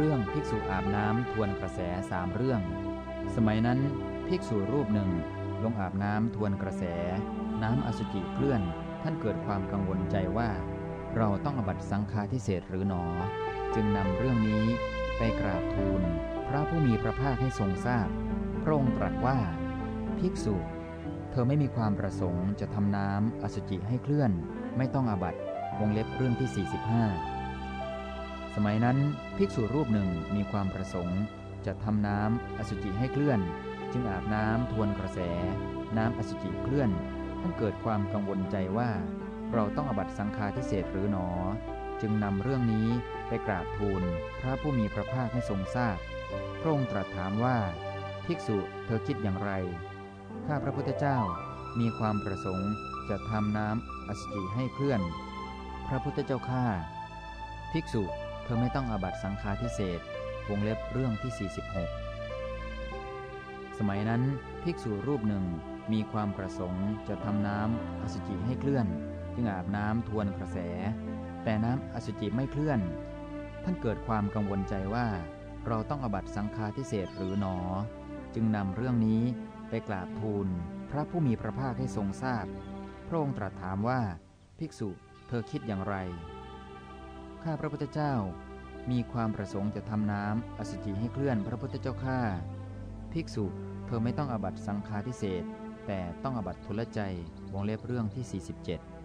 เรื่องภิกษุอาบน้ำทวนกระแสสามเรื่อง สมัยนั้นภิกษุรูปหนึ่งลงอาบน้ำทวนกระแส น้ำอสุจิเคลื่อน ท่านเกิดความกังวลใจว่า เราต้องอบัตสังฆาทิเศษหรือหนอ จึงนำเรื่องนี้ไปกราบทูล พระผู้มีพระภาคให้ทรงทราบ พระองค์ตรัสว่า ภิกษุ เธอไม่มีความประสงค์จะทำน้ำอสุจิให้เคลื่อน ไม่ต้องอบัตวงเล็บเรื่องที่ 45 สมัยนั้นภิกษุรูปหนึ่งมีความประสงค์ จะทำน้ำอสุจิให้เคลื่อน จึงอาบน้ำทวนกระแส น้ำอสุจิเคลื่อนท่านเกิดความกังวลใจว่า เราต้องอบัตสังฆาทิเศษหรือหนอ จึงนำเรื่องนี้ไปกราบทูลพระผู้มีพระภาคให้ทรงทราบพระองค์ตรัสถามว่า ภิกษุเธอคิดอย่างไร ข้าพระพุทธเจ้ามีความประสงค์จะทำน้ำอสุจิให้เคลื่อน พระพุทธเจ้าข้าภิกษุ ธอไม่ต้องอาบัตสังฆาทิเศษวงเล็บเรื่องที่ 46 สมัยนั้นภิกษุรูปหนึ่งมีความประสงค์จะทำน้ำอสุจิให้เคลื่อน จึงอาบน้ำทวนกระแส แต่น้ำอสุจิไม่เคลื่อน ท่านเกิดความกังวลใจว่า เราต้องอาบัตสังฆาทิเศษหรือหนอ จึงนำเรื่องนี้ไปกราบทูล พระผู้มีพระภาคให้ทรงทราบพระองค์ตรัสถามว่าภิกษุเธอคิดอย่างไร ข้าพระพุทธเจ้า มีความประสงค์จะทำน้ำอสุจิให้เคลื่อนพระพุทธเจ้าข้าภิกษุเธอไม่ต้องอบัตสังฆาทิเศษแต่ต้องอบัตทุลใจวงเล็บเรื่องที่ 47